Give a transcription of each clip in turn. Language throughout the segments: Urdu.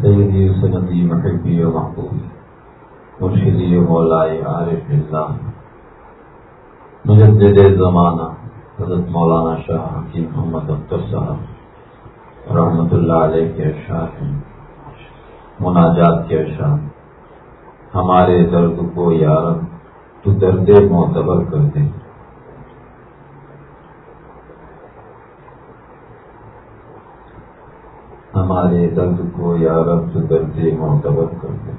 سیدی سندی محبی و محبوبی مرشدی و مولائی عارف اللہ۔ مجدد زمانہ، حضرت مولانا شاہ حکیم محمد اختر صاحب رحمۃ اللہ علیہ کے اشعار ہیں، مناجات کے اشعار ہمارے درد کو یارب، تو درد معتبر کر دے ہمارے درد کو یا رب تو درد معتبر کر دے۔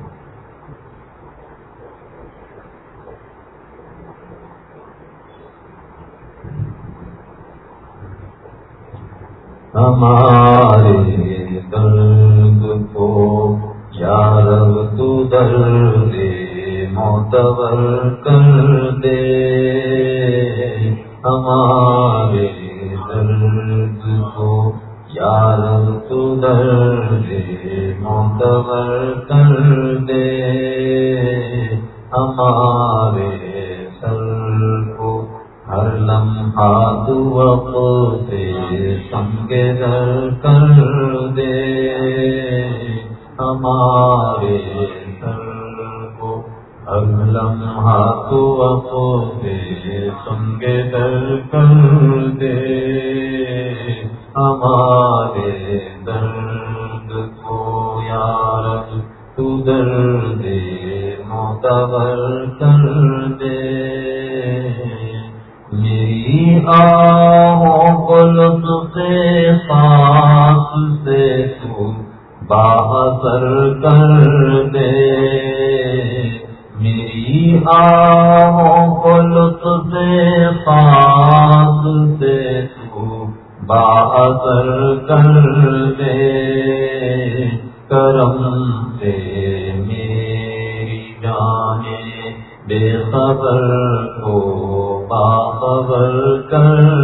ہمارے درد کو یا رب تو درد معتبر کر دے۔ ہمارے درد کو یار تو درد معتبر کر دے ہمارے سر کو ہر لمحہ تو وقت سنگ در کر دے ہمارے سر کو ہر لمحہ تو وقت سنگ در کر دے ہمارے درد کو یار تو درد معتبر کر دے۔ میری آہوں کو لطف خاص سے تو باہر کر دے۔ میری آہوں کو لطف خاص سے تو بہادر کر دے کرم سے میری جانے بے خبر کو باخبر کر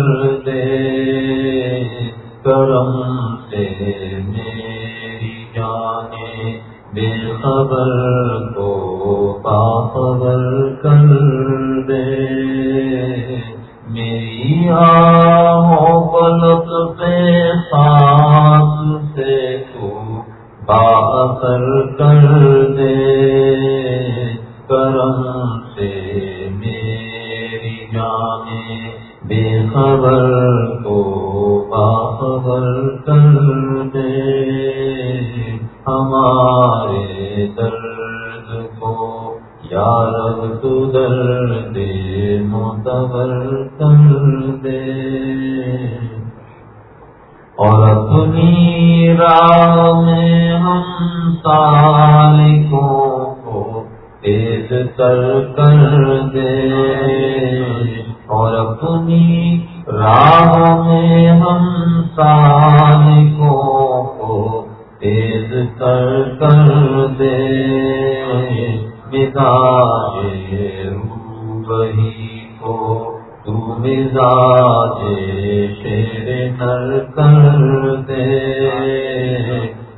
اپنی راہ میں ہم سالکوں کو تیز کر کر دے مزاج روبہی کو تو مزاج شیر نر کر دے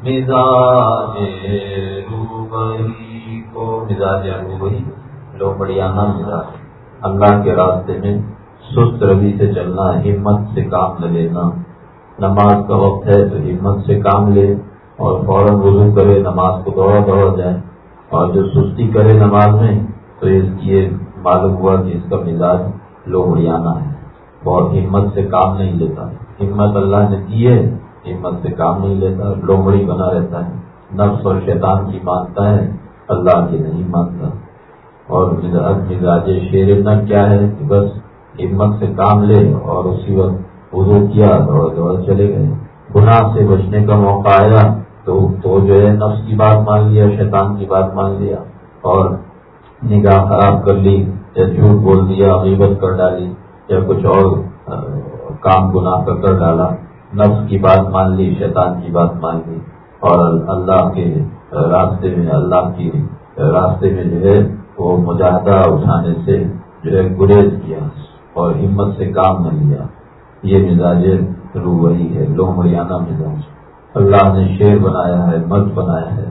مزاج روبہی کو مزاج روبہی لو بڑیانہ مزاج اللہ کے راستے میں سست روی سے چلنا، ہمت سے کام نہ لینا۔ نماز کا وقت ہے تو ہمت سے کام لے اور فوراً وضو کرے، نماز کو دوڑا دوڑا جائے۔ اور جو سستی کرے نماز میں، تو اس یہ معلوم ہوا کہ اس کا مزاج لوہڑیانہ ہے۔ بہت ہمت سے کام نہیں لیتا۔ ہمت اللہ نے دی ہے، ہمت سے کام نہیں لیتا، لومڑی بنا رہتا ہے۔ نفس اور شیطان کی مانتا ہے، اللہ کی نہیں مانتا۔ اور مزاج شیر نہ کیا ہے کہ بس ہمت سے کام لے اور اسی وقت وضو کیا دوڑ دوڑ چلے گئے۔ گناہ سے بچنے کا موقع آیا تو تو جو ہے نفس کی بات مان لیا، شیطان کی بات مان لیا اور نگاہ خراب کر لی یا جھوٹ بول دیا، غیبت کر ڈالی یا کچھ اور کام گناہ کر کر ڈالا۔ نفس کی بات مان لی، شیطان کی بات مان لی اور اللہ کے راستے میں، اللہ کی راستے میں جو ہے وہ مجاہدہ اٹھانے سے جو ہے گریز کیا۔ اور ہمت سے کام نہ لیا۔ یہ مزاج روبری ہے لومڑیانہ مزاج۔ اللہ نے شیر بنایا ہے مرد بنایا ہے۔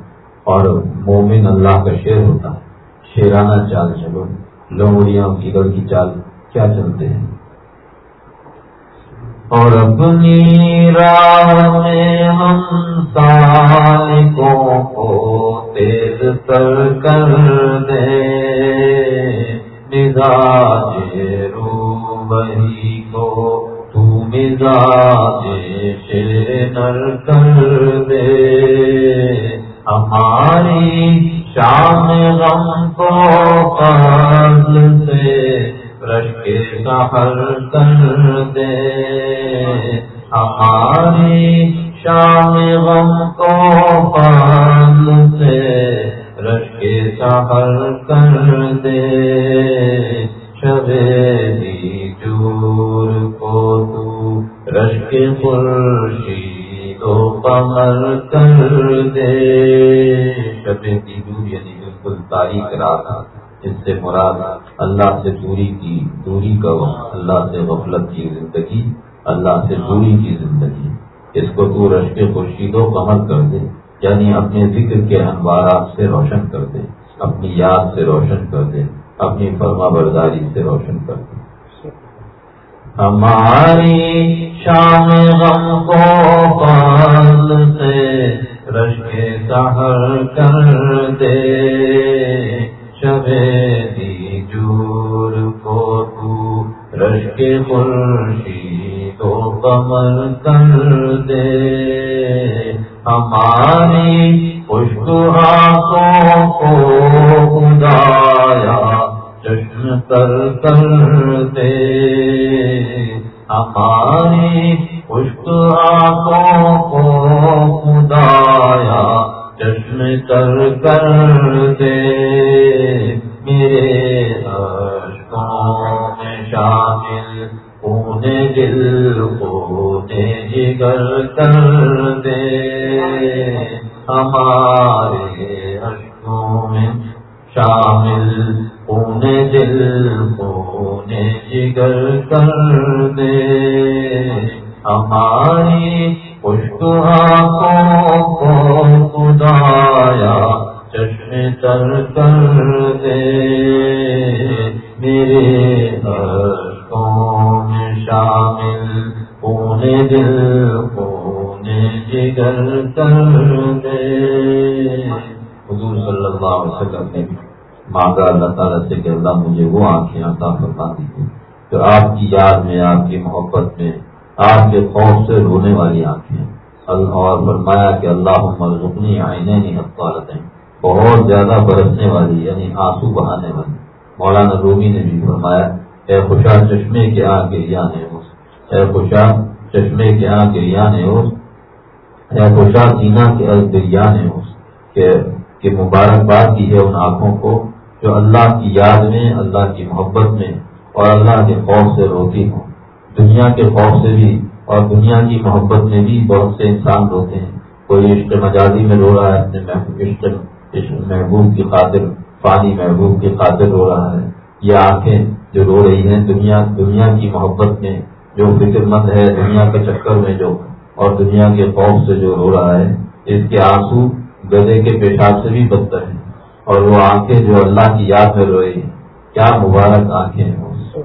اور مومن اللہ کا شیر ہوتا ہے۔ شیرانہ چال چلو لومڑیاں گیگل کی چال کیا چلتے ہیں۔ اور اپنی راہ میں ہم سالکوں کو تیز تر کر دیں۔ مزاج رو وہی کو، تو مزاج نر کر دے۔ ہماری شام غم کو قبل سے رش کا ہر کر دے۔ ہماری شام غم کو قبل سے رش کے سہر کر دے شبے جور کو تو رش کے خورشی تو کمر کر دے شبے کی دور یعنی بالکل تاریخ رات اس سے مراد اللہ سے دوری کی دوری کا وقت اللہ سے غفلت کی زندگی اللہ سے دوری کی زندگی اس کو تو رش کے خورشید و کمر کر دے یعنی اپنے ذکر کے انوارات سے روشن کر دے، اپنی یاد سے روشن کر دے، اپنی فرما برداری سے روشن کر دے۔ ہماری شام غم کو پال سے رش کے سہر کر دے۔ دی جور کو تو رش کے خورشی تو کمر کر دے۔ ہماری خوشک ہاتھوں کو خدایا جشن کر کر دے ہماری خوشک ہاتھوں کو خدایا جشن کر کر دے میرے میں شامل پونے دل پونے جگر کر دے ہمارے اشکوں میں شامل پونے دل پونے جگر کر دے ہماری آنکھوں کو خدایا چشم تر کر دے میرے میں شامل، پونے دل، پونے جگر کر دے حضور صلی اللہ علیہ وسلم نے مانگا، اللہ تعالیٰ سے کہ اللہ مجھے وہ آنکھیں عطا فرما دی کہ آپ کی یاد میں، آپ کی محبت میں، آپ کے خوف سے رونے والی آنکھیں اور فرمایا کہ اللہ مرزنی آئینے نہیں حقالت بہت زیادہ برسنے والی یعنی آنسو بہانے والی۔ مولانا رومی نے بھی فرمایا اے خوشا چشمے کے آ کے یا نے اے خوشا چشمے کے آ کے یا نے اے خوشا سینا کے دریا نے کہ مبارکباد کی ہے ان آنکھوں کو جو اللہ کی یاد میں، اللہ کی محبت میں اور اللہ کے خوف سے روتی ہوں۔ دنیا کے خوف سے بھی اور دنیا کی محبت میں بھی بہت سے انسان روتے ہیں۔ کوئی عشق مجازی میں رو رہا ہے، اپنے عشق محبوب کی خاطر پانی محبوب کی خاطر رو رہا ہے۔ یہ آنکھیں جو رو رہی ہیں، دنیا دنیا کی محبت میں جو فکر مند ہے، دنیا کے چکر میں جو اور دنیا کے خوف سے جو رو رہا ہے، اس کے آنسو گدے کے پیشاب سے بھی بدتر ہیں۔ اور وہ آنکھیں جو اللہ کی یاد میں رو رہی ہیں، کیا مبارک آنکھیں ہیں۔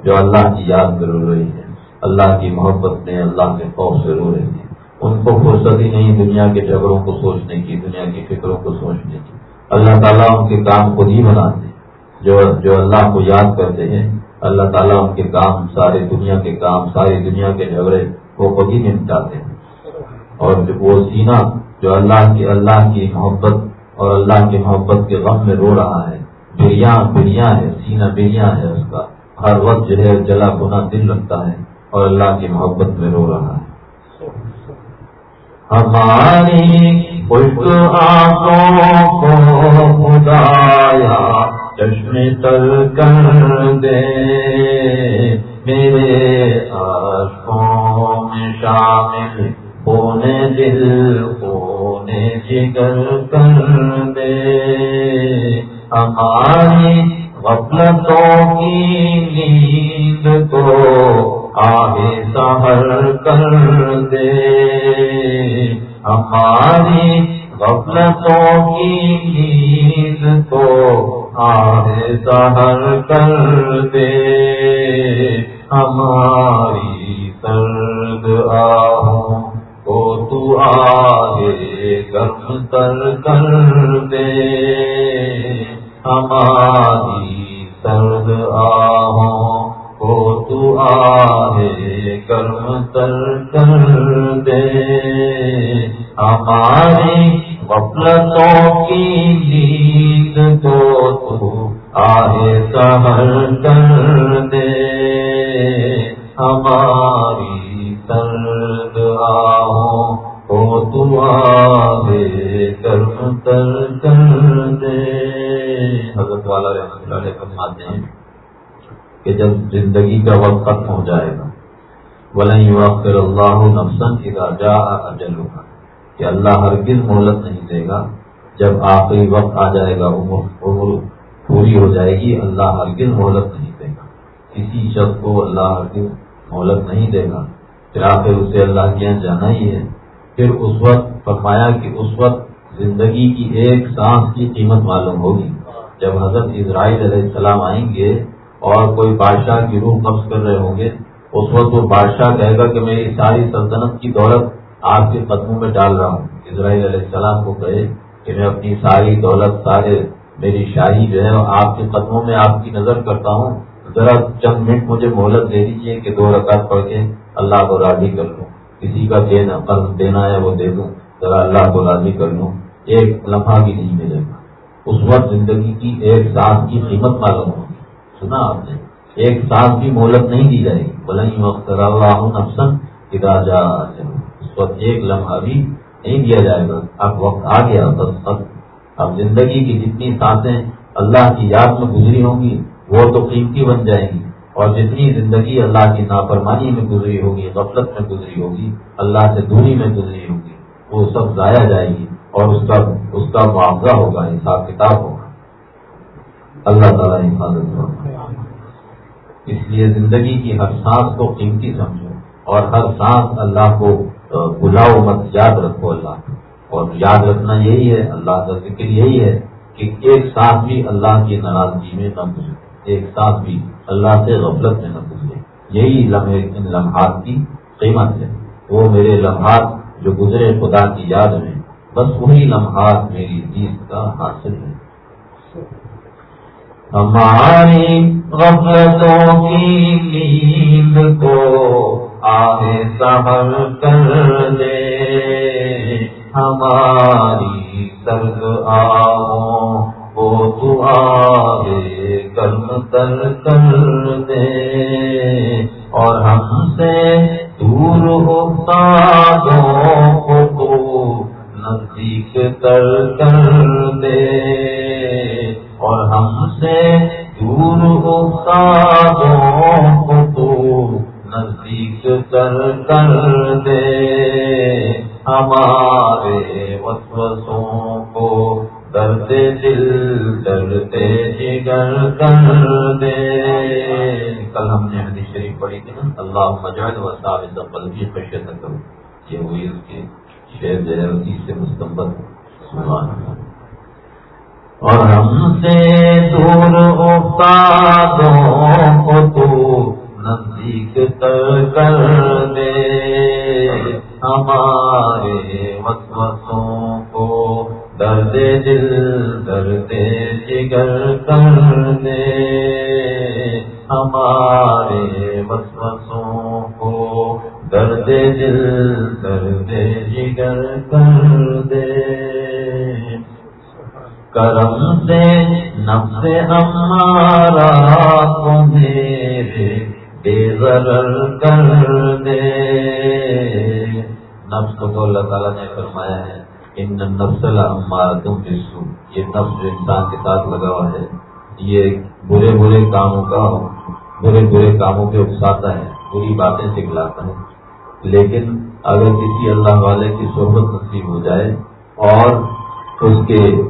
جو اللہ کی یاد میں رو رہی ہیں۔ اللہ کی محبت میں اللہ کے خوف سے رو رہے ہیں۔ ان کو فرصت ہی نہیں دنیا کے جھگڑوں کو سوچنے کی، دنیا کی فکروں کو سوچنے کی۔ اللہ تعالیٰ ان کے کام خود ہی بناتے ہیں۔ جو جو اللہ کو یاد کرتے ہیں اللہ تعالیٰ ان کے کام، سارے دنیا کے کام ساری دنیا کے جھگڑے کو خود ہی نمٹاتے ہیں۔ اور وہ سینا جو اللہ کی اللہ کی محبت اور اللہ کی محبت کے غم میں رو رہا ہے بریا بریا ہے سینا بریا ہے اس کا۔ ہر وقت جو ہے جلا بنا دل رکھتا ہے اور اللہ کی محبت میں رو رہا ہے۔ ہماری خوش آنکھوں کو خدایا چشم تر کر دے میرے آنکھوں میں شامل ہونے دل، ہونے جگر کر دے ہماری غفلتوں کی نیند کو آگے سہر کر دے ہماری غفلتوں کی نیند کو سہر کر دے۔ ہماری سرد آہوں کو تو آگے گرم تر کر دے۔ ہماری سرد آہوں کو تو آئے کرم تر کر دے۔ ہماری غفلتوں کی نیند کو تو آئے سہر کر دے ہماری سرد آہوں کو تو آئے کرم تر کر دے حضرت والا رحمت اللہ علیہ فرماتے ہیں کہ جب زندگی کا وقت ختم ہو جائے گا بلئی وقت اللہ نفسن ادا جا اجل ہوگا کہ اللہ ہرگز مہلت نہیں دے گا۔ جب آخری وقت آ جائے گا، عمر عمر پوری ہو جائے گی، اللہ ہرگز مہلت نہیں دے گا۔ کسی شخص کو اللہ ہرگز مہلت نہیں دے گا۔ پھر آخر اسے اللہ کے یہاں جانا ہی ہے۔ پھر اس وقت فرمایا کہ اس وقت زندگی کی ایک سانس کی قیمت معلوم ہوگی۔ جب حضرت اسرائیل علیہ السلام آئیں گے اور کوئی بادشاہ کی روح قبض کر رہے ہوں گے، اس وقت وہ بادشاہ کہے گا کہ میری ساری سلطنت کی دولت آپ کے قدموں میں ڈال رہا ہوں۔ اسرائیل علیہ السلام کو کہے کہ میں اپنی ساری دولت سارے میری شاہی جو ہے آپ کے قدموں میں آپ کی نظر کرتا ہوں۔ ذرا چند منٹ مجھے مہلت دے دیجیے کہ دو رکعت پڑھ کے اللہ کو راضی کر لوں۔ کسی کا دینا، قرض دینا ہے وہ دے دوں۔ ذرا اللہ کو راضی کر لوں۔ ایک لمحہ بھی نہیں ملے گا۔ اس وقت زندگی کی ایک سانس کی قیمت معلوم ہوگی۔ سنا آپ نے؟ ایک سانس کی مہلت نہیں دی جائے گی۔ بلند وقت اللہ نفسن ادا جا وقت ایک لمحہ بھی نہیں دیا جائے گا۔ اب وقت آ گیا، بس اب اب زندگی کی جتنی سانسیں اللہ کی یاد میں گزری ہوں گی، وہ تو قیمتی بن جائیں گی۔ اور جتنی زندگی اللہ کی نافرمانی میں گزری ہوگی، غفلت میں گزری ہوگی، اللہ سے دوری میں گزری ہوگی، وہ سب ضائع جائے گی اور اس کا اس کا معاوضہ ہوگا، حساب کتاب ہوگا۔ اللہ تعالیٰ حفاظت ہوگا اس لیے زندگی کی ہر سانس کو قیمتی سمجھو اور ہر سانس اللہ کو بلاؤ مت یاد رکھو اللہ اور یاد رکھنا یہی ہے، اللہ کا ذکر یہی ہے کہ ایک سانس بھی اللہ کی ناراضگی میں نہ گزرے ایک سانس بھی اللہ سے غفلت میں نہ گزرے یہی لمحے، ان لمحات کی قیمت ہے۔ وہ میرے لمحات جو گزرے خدا کی یاد میں، بس وہی لمحات میری جیت کا حاصل ہے ہماری غفلتوں کی نیند کو سہر کر دے ہماری سرد آؤں کو تو آگے کرم تر کر دے اور ہم سے دور ہوتا کو نزدیک تر حدیث تھی نا اللہ مجاہد و صاحب قلبی خشیت کرو یہ ہوئی اس کے شعر جو ہے اسی سے مستمبت سبحان اللہ۔ اور ہم سے دور استادوں کو تو نزدیک تر کر دے ہمارے وسوسوں کو۔ درد دل درد جگر کر دے۔ ہمارے وسوسوں کو درد دل، درد جگر کر دے کرم سے، نفس ہمارا تمہیں بے ضرر کر دے نفس کو اللہ تعالیٰ نے فرمایا ہے، ان نفس ہمارا تم یہ نفس انسان کے ساتھ لگا ہوا ہے، یہ برے برے کاموں کا برے برے کاموں پہ اکساتا ہے، بری باتیں سکھلاتا ہے۔ لیکن اگر کسی اللہ والے کی صحبت نصیب ہو جائے اور اس کے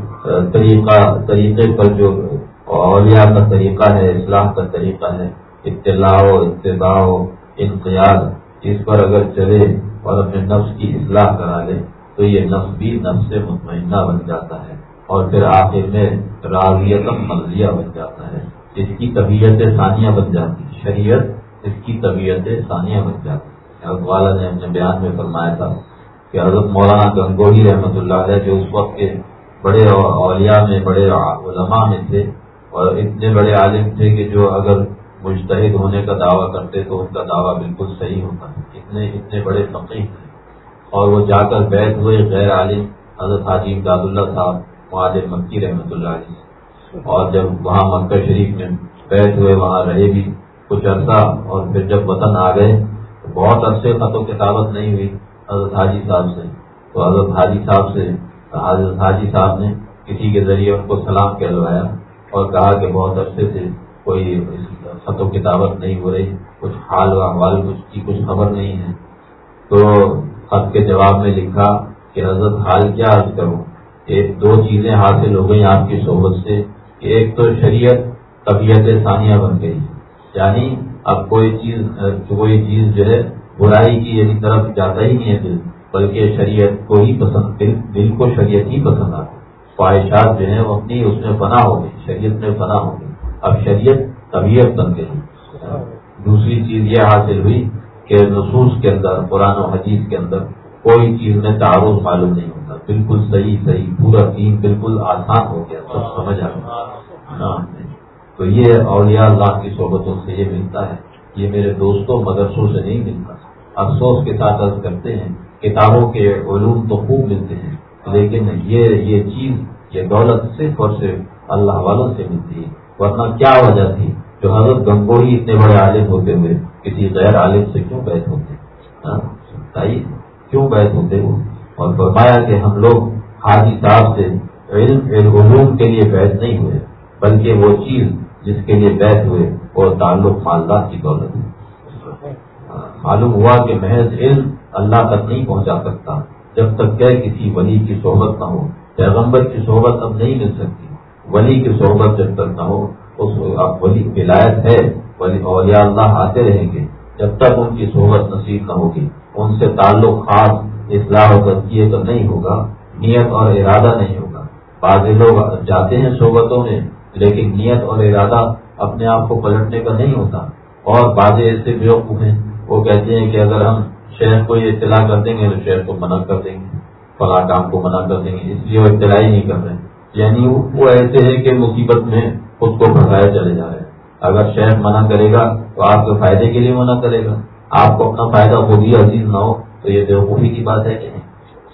طریقہ، طریقے پر جو اولیاء کا طریقہ ہے، اصلاح کا طریقہ ہے، اطلاع و اتباع و انقیاد، اس پر اگر چلے اور اپنے نفس کی اصلاح کرا لے، تو یہ نفس بھی نفس سے مطمئنہ بن جاتا ہے اور پھر آخر میں راغیتم ملزیہ بن جاتا ہے۔ اس کی طبیعت ثانیہ بن جاتی شریعت اس کی طبیعت ثانیہ بن جاتی ہے۔ حضرت والا نے اپنے بیان میں فرمایا تھا کہ حضرت مولانا گنگوہی رحمۃ اللہ علیہ جو اس وقت کے بڑے اولیاء میں، بڑے علماء میں تھے اور اتنے بڑے عالم تھے کہ جو اگر مشتحد ہونے کا دعویٰ کرتے تو ان کا دعویٰ بالکل صحیح ہوتا۔ اتنے اتنے بڑے فقیر تھے۔ اور وہ جا کر بیٹھ ہوئے غیر عالم حضرت حاجی امداد اللہ صاحب، معاذ مکی رحمۃ اللہ علیہ۔ اور جب وہاں مکہ شریف میں بیٹھ ہوئے، وہاں رہے بھی کچھ عرصہ اور پھر جب وطن آ گئے، تو بہت عرصے خط و کتابت نہیں ہوئی حضرت حاجی صاحب سے۔ تو حضرت حاجی صاحب سے، حضرت حاجی صاحب نے کسی کے ذریعے ان کو سلام کہلوایا اور کہا کہ بہت عرصے سے کوئی خط و کتابت نہیں ہو رہی، کچھ حال و احوال کچھ کی کچھ خبر نہیں ہے۔ تو خط کے جواب میں لکھا کہ حضرت حال کیا عرض کروں؟ ایک دو چیزیں حاصل ہو گئی آپ کی صحبت سے۔ ایک تو شریعت طبیعت ثانیہ بن گئی۔ یعنی اب کوئی چیز کوئی چیز جو ہے، برائی کی یعنی طرف جاتا ہی نہیں ہے دل، بلکہ شریعت کو ہی پسند، دل کو شریعت ہی پسند آتی خواہشات جو ہیں وہ اپنی، اس میں بنا ہو گئی شریعت میں بنا ہو گئی اب شریعت طبیعت بن گئی۔ دوسری چیز یہ حاصل ہوئی کہ نصوص کے اندر، قرآن و حدیث کے اندر کوئی چیز میں تعارف معلوم نہیں ہوتا بالکل صحیح صحیح، پورا دین بالکل آسان ہو گیا، سب سمجھ آ گیا۔ تو یہ اولیاء اللہ کی صحبتوں سے یہ ملتا ہے یہ میرے دوستوں مدرسوں سے نہیں ملتا۔ افسوس کے ساتھ عرض کرتے ہیں، کتابوں کے علوم تو خوب ملتے ہیں، لیکن یہ یہ چیز، یہ دولت صرف اور صرف اللہ والوں سے ملتی ہے۔ ورنہ کیا وجہ تھی جو حضرت گنگوئی اتنے بڑے عالم ہوتے ہوئے کسی غیر عالم سے کیوں بیت ہوتے؟ ہاں، بتائیے کیوں بیت ہوتے وہ؟ اور فرمایا کہ ہم لوگ حاجی صاحب سے علم علوم کے لیے بیت نہیں ہوئے، بلکہ وہ چیز جس کے لیے بیت ہوئے، وہ تعلق مالدار کی دولت ہے۔ معلوم ہوا کہ محض علم اللہ تک نہیں پہنچا سکتا۔ جب تک کہ کسی ولی کی صحبت نہ ہو، پیغمبر کی صحبت اب نہیں مل سکتی۔ ولی کی صحبت جب تک نہ ہو، اس ولی ولایت ہے، ولی اولیاء اللہ آتے رہیں گے۔ جب تک ان کی صحبت نصیب نہ ہوگی، ان سے تعلق خاص اصلاح و تجزیے کا نہیں ہوگا، نیت اور ارادہ نہیں ہوگا۔ بعض لوگ جاتے ہیں صحبتوں میں، لیکن نیت اور ارادہ اپنے آپ کو پلٹنے کا نہیں ہوتا۔ اور بعض ایسے بیوقوف ہیں۔ وہ کہتے ہیں کہ اگر ہم شہر کو یہ اطلاع کر دیں گے تو شہر کو منع کر دیں گے، فلاں کام کو منع کر دیں گے۔ اس لیے وہ اطلاع ہی نہیں کر رہے۔ یعنی وہ ایسے ہے کہ مصیبت میں خود کو پھنسائے چلے جا رہے ہیں۔ اگر شہر منع کرے گا تو آپ کے فائدے کے لیے منع کرے گا۔ آپ کو اپنا فائدہ خود ہی عزیز نہ ہو۔ تو یہ بےوقوفی کی بات ہے کہ نہیں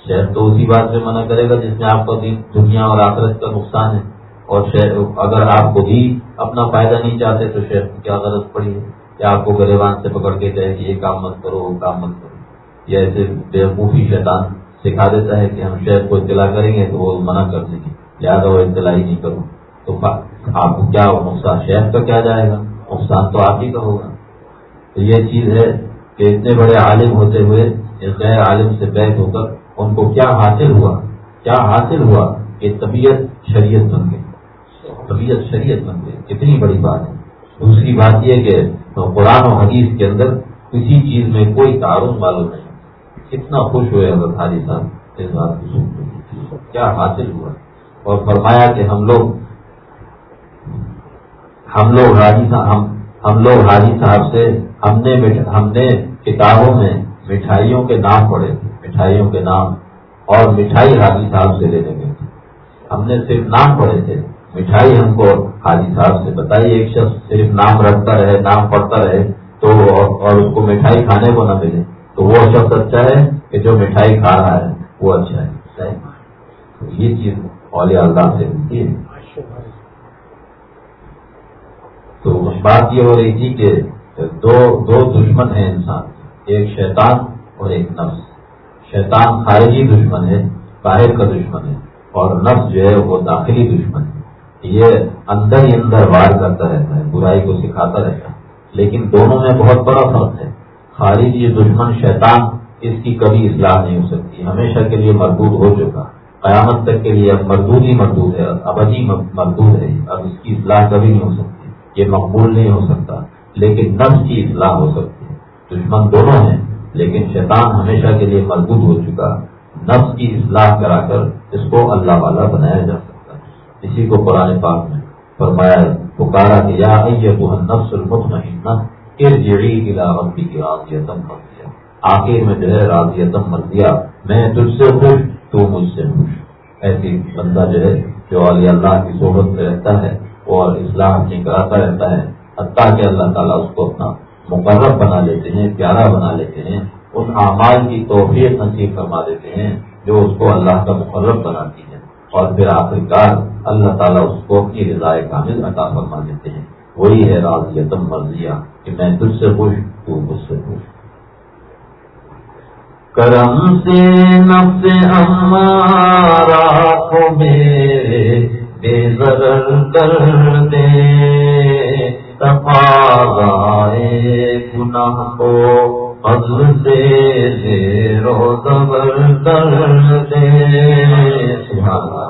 شہر تو اسی بات میں منع کرے گا جس میں آپ کا دنیا اور آخرت کا نقصان ہے اور شہر اگر آپ خود ہی اپنا فائدہ نہیں چاہتے تو شہر کی کیا غلط پڑی ہے کہ آپ کو گریبان سے پکڑ کے کہے کہ یہ کام مت کرو، وہ کام مت کرو۔ یہ ایسے بےوقوفی شیطان سکھا دیتا ہے کہ ہم شہر کو اطلاع کریں گے تو وہ منع کر دیں گے۔ لہٰذا وہ اطلاع ہی نہیں کروں تو آپ کو کیا نقصان؟ شہر کا کیا جائے گا؟ نقصان تو آپ ہی کا ہوگا۔ تو یہ چیز ہے کہ اتنے بڑے عالم ہوتے ہوئے غیر عالم سے بیت ہو کر ان کو کیا حاصل ہوا؟ کیا حاصل ہوا کہ طبیعت شریعت بن گئی؟ طبیعت شریعت بن گئی۔ کتنی بڑی بات ہے۔ دوسری بات یہ کہ قرآن و حدیث کے اندر کسی چیز میں کوئی تعارف معلوم نہیں۔ کتنا خوش ہوئے اگر حاجی صاحب اس بات کی سن کیا حاصل ہوا؟ اور فرمایا کہ ہم لوگ ہم لوگ حاجی صاحب ہم, ہم لوگ حاجی صاحب سے ہم نے ہم نے کتابوں میں مٹھائیوں کے نام پڑھے تھے، مٹھائیوں کے نام اور مٹھائی حاجی صاحب سے لینے گئے تھے۔ ہم نے صرف نام پڑھے تھے۔ مٹھائی ہم کو حاجی صاحب سے بتائی، ایک شخص صرف نام رکھتا رہے، نام پڑھتا رہے، تو اور اس کو مٹھائی کھانے کو نہ ملے۔ تو وہ شخص اچھا ہے کہ جو مٹھائی کھا رہا ہے، وہ اچھا ہے۔ یہ چیز اولیاء اللہ سے ملتی ہے۔ تو بات یہ ہو رہی تھی کہ دو دو دشمن ہیں انسان۔ ایک شیطان اور ایک نفس۔ شیطان خارجی دشمن ہے، باہر کا دشمن ہے، اور نفس جو ہے وہ داخلی دشمن ہے۔ یہ اندر ہی اندر وار کرتا رہتا ہے، برائی کو سکھاتا رہتا ہے۔ لیکن دونوں میں بہت بڑا فرق ہے۔ خارجی دشمن شیطان اس کی کبھی اصلاح نہیں ہو سکتی، ہمیشہ کے لیے مردود ہو چکا۔ قیامت تک کے لیے اب مردود ہی مردود ہے، ابدی مردود ہے۔ اب اس کی اصلاح کبھی نہیں ہو سکتی، یہ مقبول نہیں ہو سکتا، لیکن نفس کی اصلاح ہو سکتی۔ دشمن دونوں ہیں، لیکن شیطان ہمیشہ کے لیے مردود ہو چکا۔ نفس کی اصلاح کرا کر اس کو اللہ والا بنایا جا سکتا ہے۔ اسی کو قرآن پاک میں فرمایا پکارا کہ یا نفس المطمئنہ ارجعی الى راضیتم مرضیہ۔ آخر میں جو ہے راضیتم مرضیہ، میں تجھ سے خوش، تو مجھ سے خوش۔ ایسی بندہ جو ہے، جو علی اللہ کی صحبت میں رہتا ہے اور اسلام کی کراتا رہتا ہے، حتیٰ کہ اللہ تعالیٰ اس کو اپنا مقرر بنا لیتے ہیں، پیارا بنا لیتے ہیں ان اعمال کی توفیق نصیب فرما دیتے ہیں جو اس کو اللہ کا مقرر بناتی ہے اور پھر آخر کار اللہ تعالیٰ اس کو اپنی رضائے کامل عطا فرما دیتے ہیں۔ وہی ہے راض یتم مرضیہ کہ میں تجھ سے خوش، تو مجھ سے خوش۔ کرم سے نفس ہمارا کو میرے بے ضرر کر دے۔ تفاضائے گناہ کو فضل سے زیرو زبر کر دے۔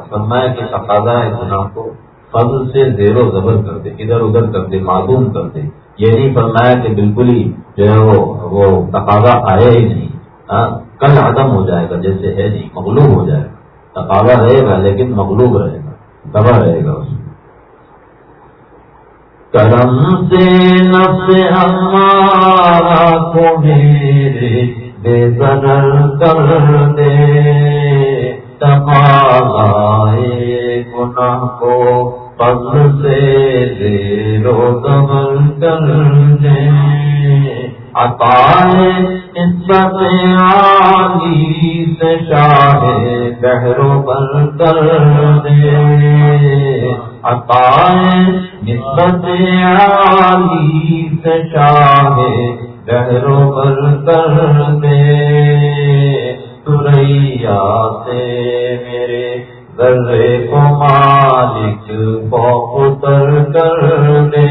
فرمایا کہ تقاضا ہے گناہ کو فضل سے زیر و زبر کر دے، ادھر ادھر کر دے معلوم کر دے۔ یہ نہیں فرمایا کہ بالکل ہی جو ہے وہ وہ تقاضا آئے ہی نہیں۔ ہاں، کل عدم ہو جائے گا، جیسے ہے نہیں، مغلوب ہو جائے گا۔ تقاضا رہے گا لیکن مغلوب رہے گا، دبا رہے گا اس میں۔ کرم سے نفس ہمارا کو میرے بے بدل کر دے۔ تمالائے گناہ کو پل سے دے رو دبل کر دے۔ عطائے عزت عالی سے شاہ بہرو بل کر دے۔ عطائے نسبت عالی سے شاہ بہرو بل کر دے۔ تریا سے میرے ذرے کو مالک بہت کر دے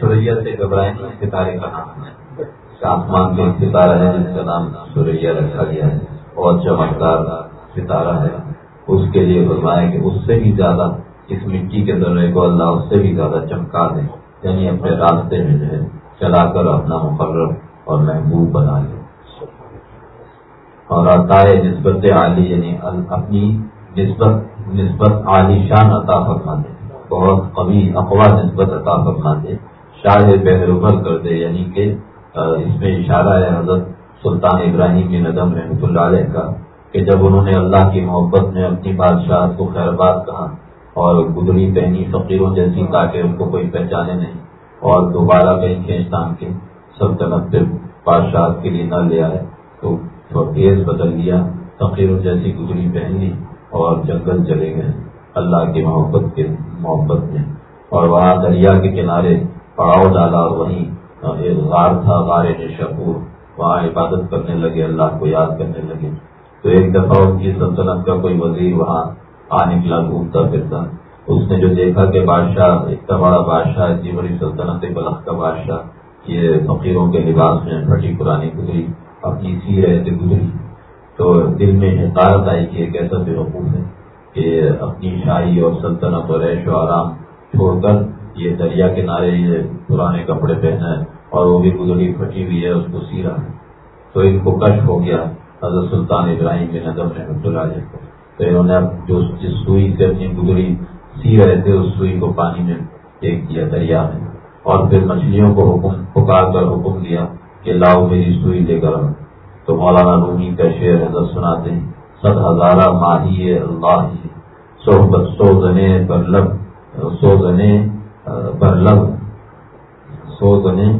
سوریا سے گھبرائیں ستارے کا نام ہے۔ آسمان کا ستارہ ہے جس کا نام سوریا رکھا گیا ہے۔ بہت چمکدار ستارہ ہے۔ اس کے لیے فرمایا کہ اس سے بھی زیادہ اس مٹی کے ذرے کو اللہ اس سے بھی زیادہ چمکا دے یعنی اپنے راستے میں جو ہے چلا کر اپنا مقرر اور محبوب بنا لے۔ اور عطائے نسبت عالی یعنی اپنی نسبت نسبت عالی شان عطا فرما دے بہت قوی اقوا نسبت عطا فرما دے شاہ بہروبر کر دے یعنی کہ اس میں اشارہ ہے حضرت سلطان ابراہیم بن ندم رحمۃ اللہ علیہ کا کہ جب انہوں نے اللہ کی محبت میں اپنی بادشاہ کو خیر بات کہا اور گدڑی پہنی، فقیروں جیسی تاکہ ان کو کوئی پہچانے نہیں اور دوبارہ کہیں کھینچتان کے سلطنت پہ بادشاہ کے لیے نہ لے آئے، تو تیز بدل دیا فقیروں جیسی گزری پہن لی۔ اور جنگل چلے گئے۔ اللہ کی محبت کے محبت میں۔ اور وہاں دریا کے کنارے پڑاؤ ڈالا اور وہیں ایک غار تھا، غار شکور وہاں عبادت کرنے لگے، اللہ کو یاد کرنے لگے۔ تو ایک دفعہ ان کی سلطنت کا کوئی وزیر وہاں آ نکلا، گھومتا پھرتا۔ اس نے جو دیکھا کہ بادشاہ اتنا بڑا بادشاہ، اتنی بڑی سلطنت بلخ کا بادشاہ، یہ فقیروں کے لباس میں پھٹی پرانی گزری۔ اپنی سی رہے تھے گزری؟ تو دل میں حقارت آئی کہ ایک ایسا بے وقوف ہے کہ اپنی شاہی اور سلطنت اور عیش و آرام چھوڑ کر یہ دریا کنارے یہ پرانے کپڑے پہنا ہے اور وہ بھی گزری پھٹی ہوئی ہے، اس کو سی رہا ہے۔ تو ان کو کش ہو گیا حضرت سلطان ابراہیم بن ادم رحمۃ اللہ علیہ کو۔ تو انہوں نے جو جس سوئی سے اپنی گزری سی رہے تھے، اس سوئی کو پانی میں پھینک دیا دریا میں۔ اور پھر مچھلیوں کو حکم، پکار کر حکم دیا کہ لاؤ میری سوئی لے کر تو مولانا رومی کا شعر حضرت سناتے ہیں ست ہزارہ ماہی اللہ صحبت سوزنے پر لب، سوزنے پر لب۔ سوزنے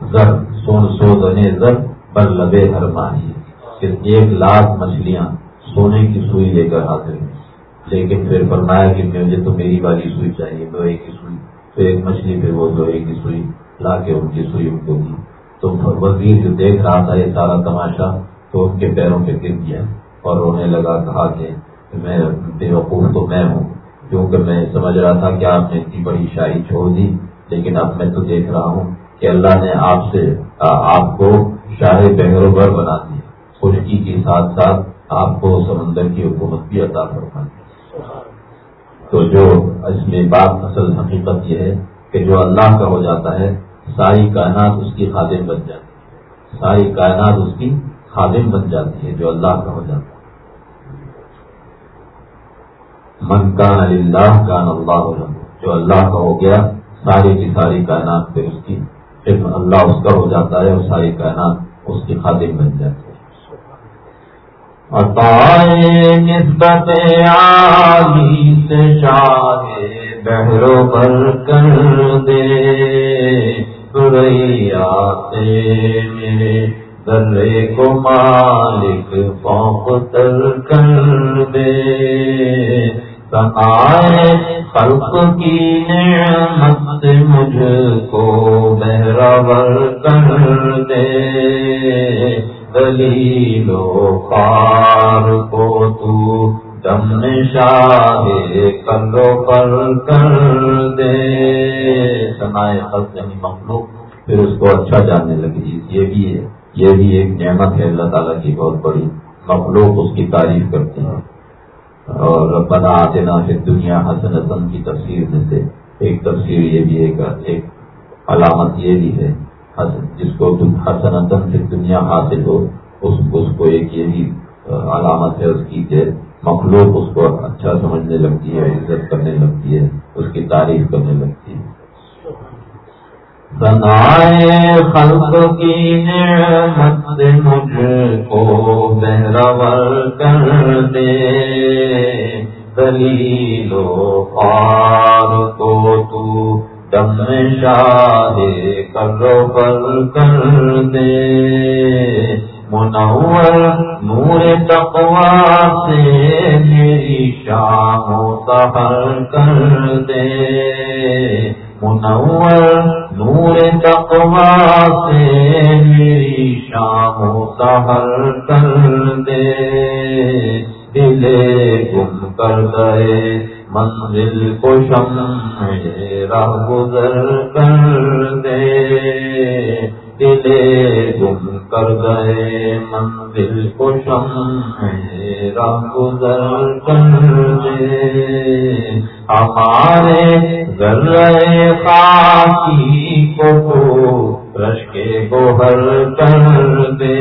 زر، سون سو زنے زر، پر لبے ہر ماہی۔ صرف ایک لاکھ مچھلیاں سونے کی سوئی لے کر حاضر ہیں۔ لیکن پھر فرمایا کہ مجھے تو میری والی سوئی چاہیے لوہے کی سوئی۔ تو ایک مچھلی پھر وہ لوہے کی سوئی، لا کے ان کی سوئی ان کو دی۔ تو وزیر جو دیکھ رہا تھا یہ سارا تماشا تو ان کے پیروں پہ گر گیا اور رونے لگا، کہا کہ میں بے وقوف تو میں ہوں، کیونکہ میں سمجھ رہا تھا کہ آپ نے اتنی بڑی شاہی چھوڑ دی، لیکن اب میں تو دیکھ رہا ہوں کہ اللہ نے آپ سے آپ کو شاہ بہروبر بنا دیا خشکی کے ساتھ ساتھ آپ کو سمندر کی حکومت بھی عطا فرما دی تو جو اس میں بات اصل حقیقت یہ ہے کہ جو اللہ کا ہو جاتا ہے ساری کائنات اس کی خادم بن جاتی ہے۔ ساری کائنات اس کی خادم بن جاتی ہے جو اللہ کا ہو جاتا ہے۔ من کان اللہ کان اللہ جو اللہ کا ہو گیا ساری کی ساری کائنات پہ اس کی پھر اللہ اس کا ہو جاتا ہے اور ساری کائنات اس کی خادم بن جاتی ہے۔ نسبت عالی سے شاہ بہرو پر کر دے۔ سے میرے درے کو مالک فوق تر کر دے۔ سنائے خلق کی نعمت مجھ کو بہرور کر دے۔ دلیل و خار کو تو دم شاہ کلو پر کر دے۔ سنائے خلق یعنی مخلوق، پھر اس کو اچھا جاننے لگی۔ یہ بھی ہے، یہ بھی ایک نعمت ہے، اللہ تعالیٰ کی بہت بڑی مخلوق اس کی تعریف کرتے ہیں۔ اور ربنا آتنا پھر دنیا حسن حسن کی تفسیر میں سے ایک تفسیر یہ بھی ایک علامت یہ بھی ہے۔ جس کو حسن حسن دنیا حاصل ہو، اس اس کو ایک یہ بھی علامت ہے، اس کی کہ مخلوق اس کو اچھا سمجھنے لگتی ہے، عزت کرنے لگتی ہے، اس کی تعریف کرنے لگتی ہے۔ سنائے خلق کی نعمت مجھ کو بہرور کر دے۔ دلیل و پار کو تو دم شاہ کرو پر کر دے منور نور تقوا سے میری شام و سفر کر دے منور نور تقوا سے میری شام و سہر کر دے دلے گم کر گئے منزل کو شم راہ گزر کر دے دلے گم کر گئے منزل کو شم راہ گزر کر دے ہمارے ذرے خاکی کو رش کے گوہر کر دے۔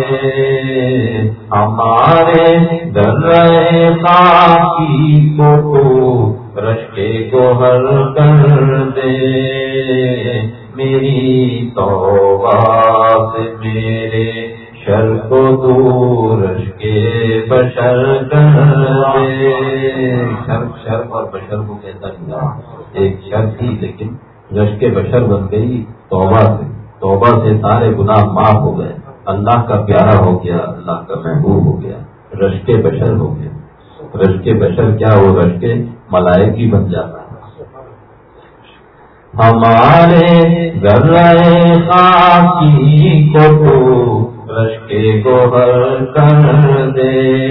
ہمارے ذرے خاکی کو رش کے گوہر کر دے میری تو میرے شر کو دور کے بشر شر شر اور بشر کو کہتا نہیں ایک شر تھی لیکن رش کے بشر بن گئی، توبہ سے توبہ سے سارے گناہ معاف ہو گئے۔ اللہ کا پیارا ہو گیا، اللہ کا محبوب ہو گیا رش کے بشر ہو گیا۔ رش کے بشر کیا ہو؟ رش کے ملائکی بن جاتا ہے۔ ہمارے گرے خاکی کو رش کے گوبر کر دے۔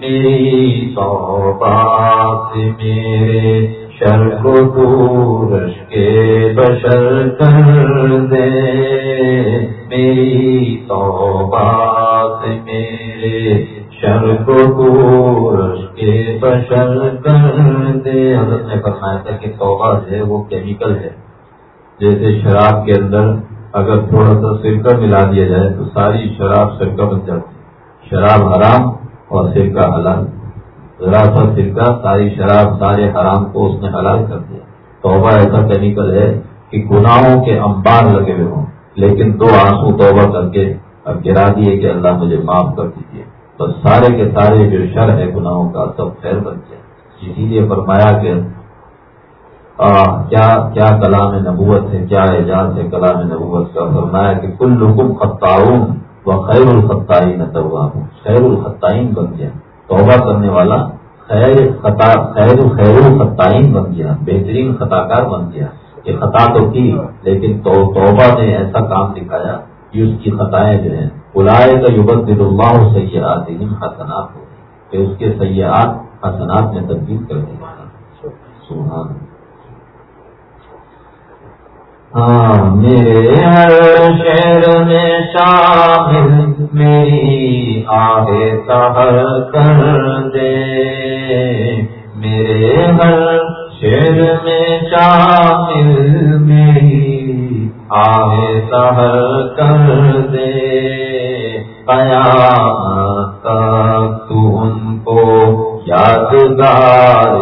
میری سو بات میرے شر کو تو رش کے بشر کر دے۔ میری تو بات میرے شر کو تو کے بشر کر دے حضرت نے فرمایا تھا کہ توبہ جو ہے وہ کیمیکل ہے۔ جیسے شراب کے اندر اگر تھوڑا سا سرکہ ملا دیا جائے تو ساری شراب سرکہ بن جاتی شراب حرام اور سرکہ حلال۔ ذرا سا سرکہ ساری شراب سارے حرام کو اس نے حلال کر دیا۔ توبہ ایسا کیمیکل ہے کہ گناہوں کے امبار لگے ہوئے ہوں۔ لیکن دو آنسو توبہ کر کے اب گرا دیے کہ اللہ مجھے معاف کر دیجیے تو سارے کے سارے جو شر ہے گناہوں کا سب خیر بن گیا۔ اسی لیے فرمایا کہ کیا کیا کلام نبوت ہے، کیا اعجاز ہے کلام نبوت کا؟ فرمایا کہ کل لکم خطاؤن و خیر الخطائین ہوں خیر الخطائین بن گیا۔ توبہ کرنے والا خیر خطا، خیر خیر الخطائین بن گیا۔ بہترین خطا کار بن گیا۔ یہ خطا تو کی، لیکن توبہ نے ایسا کام دکھایا کہ اس کی خطائیں جو ہیں بلائے کا یوبت اللہ سیاحت حسنات ہو کہ اس کے سیاحت حسنات میں تبدیل کر دیا سبحان ہاں میرے ہر شہر میں شامل، میری آگے سہر کر دے۔ میرے ہر شہر میں شامل، میری آگے سہر کر دے۔ قیامت تک تو ان کو یادگار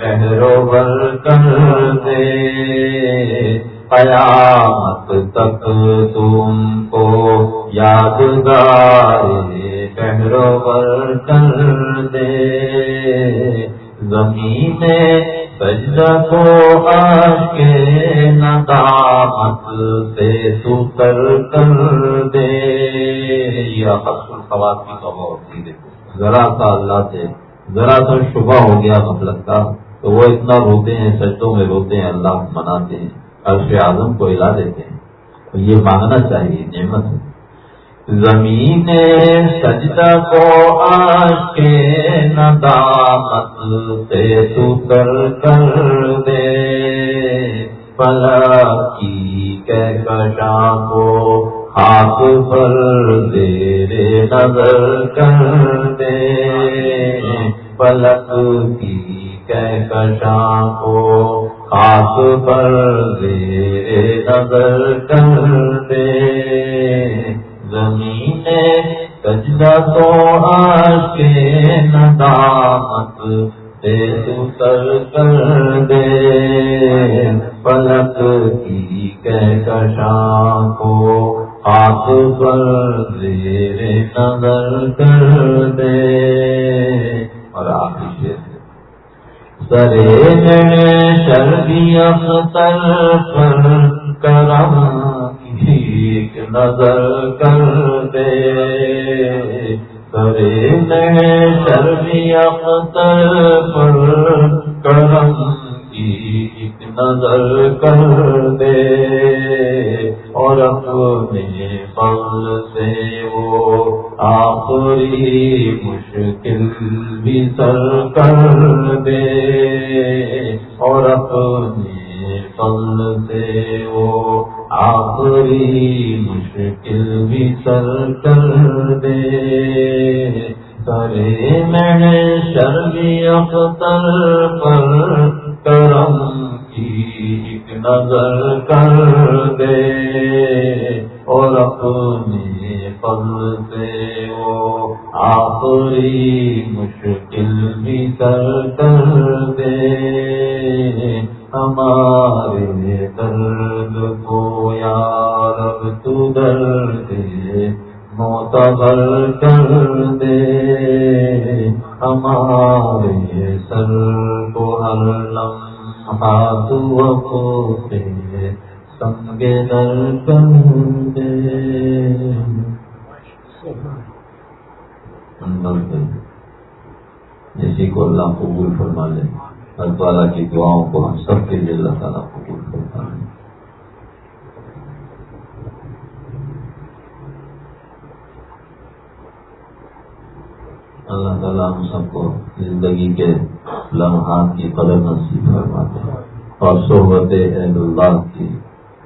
مہروبر کر دے قیامت تک تم کو یادگار کر دے زمین سجدہ کو آج کے ندامت سے تو کر کر دے۔ یا حسن خواب کی خبر ہوتی ہے ذرا سا اللہ سے، ذرا سا شبہ ہو گیا غفلت کا۔ تو وہ اتنا روتے ہیں سجدوں میں روتے ہیں، اللہ مناتے ہیں، عرش اعظم کو ہلا دیتے ہیں۔ یہ مانگنا چاہیے، نعمت ہے۔ زمین سجدہ کو آج کے ندامت سے تو کر کر دے۔ پلا کی کشا کو ہاتھ پر دے نظر کر دے۔ پلک کی کشا کو ہاتھ پر دے نظر کر دے۔ زمین سجدہ تو آج کے ندامت سے اتر کر دے۔ پلک کی کہکشاں کو ہاتھ پر زیر نظر کر دے۔ اور آپ ہی سرے شربی اختر پر کرم ٹھیک نظر کر دے۔ کرے نئے شرمی اختر پر کرم کی ایک نظر کر دے۔ اور اپنے پل سے وہ آخری مشکل بھی سر کر دے۔ اور اپنے فضل سے وہ آخری مشکل بھی سر کر دے۔ کرے میں شرمی اختر پر کرم کی ایک نظر کر دے اور اپنے فضل سے وہ آخری مشکل بھی سر کر دے۔ ہمارے درد کو یار تو درد معتبر کر دے۔ ہمارے سر کو ہر لمحہ تو سے سنگ در کر دے اسی کو اللہ قبول فرما لے۔ اللہ تعالیٰ کی دعاؤں کو ہم سب کے لیے اللہ تعالیٰ قبول کرتا ہے۔ اللہ تعالیٰ ہم سب کو زندگی کے لمحات کی قدر نصیب فرماتے ہیں۔ اور صحبت عید اللہ کی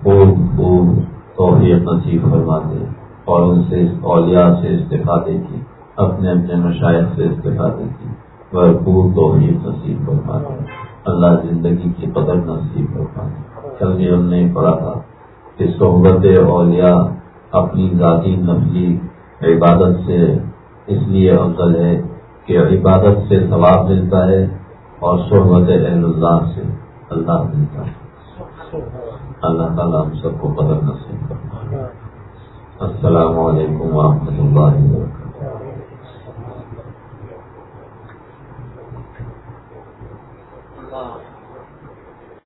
خوب خوب توفیق نصیب فرماتے اور ان سے اولیاء سے استفادے کی، اپنے اپنے مشاہد سے استفادے کی۔ بھرپور توفیق نصیب فرما اللہ زندگی کی قدر نصیب فرما کل بھی ہم نے پڑھا تھا کہ صحبت اولیاء اپنی ذاتی نفلی عبادت سے اس لیے افضل ہے کہ عبادت سے ثواب ملتا ہے اور صحبت اہل اللہ سے اللہ ملتا ہے۔ اللہ تعالیٰ ہم سب کو قدر نصیب کرتا السلام علیکم ورحمۃ اللہ وبرکاتہ۔